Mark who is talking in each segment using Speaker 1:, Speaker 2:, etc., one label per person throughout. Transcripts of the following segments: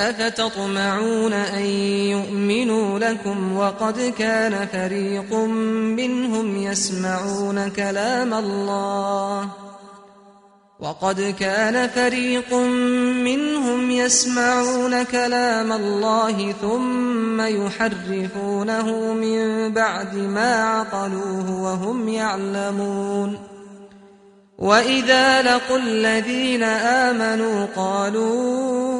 Speaker 1: أفتطمعون أن يؤمنوا لكم وقد كان فريق منهم يسمعون كلام الله وقد كان فريق منهم يسمعون كلام الله ثم يحرفونه من بعد ما عقلوه وهم يعلمون وإذا لقوا الذين آمنوا قالوا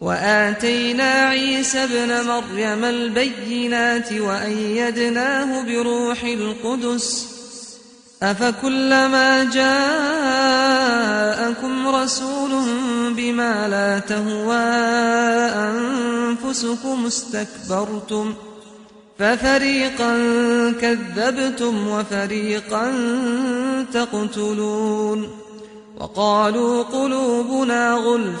Speaker 1: وآتينا عيسى ابن مريم البينات وأيدناه بروح القدس. أفكلما جاءكم رسول بما لا تهوى أنفسكم استكبرتم ففريقا كذبتم وفريقا تقتلون وقالوا قلوبنا غلف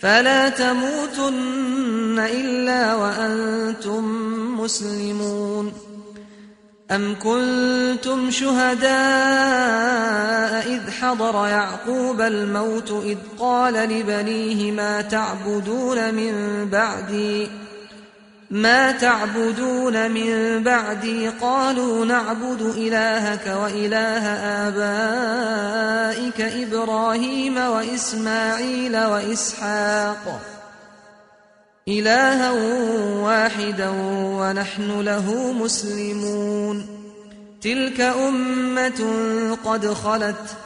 Speaker 1: فلا تموتن إلا وأنتم مسلمون. أم كنتم شهداء إذ حضر يعقوب الموت إذ قال لبنيه ما تعبدون من بعدي؟ ما تعبدون من بعدي قالوا نعبد إلهك وإله آبائك إبراهيم وإسماعيل وإسحاق. إلها واحدا ونحن له مسلمون. تلك أمة قد خلت